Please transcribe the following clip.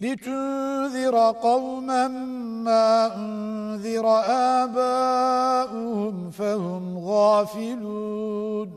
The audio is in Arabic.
لتنذر قوما ما أنذر آباؤهم فهم غافلون.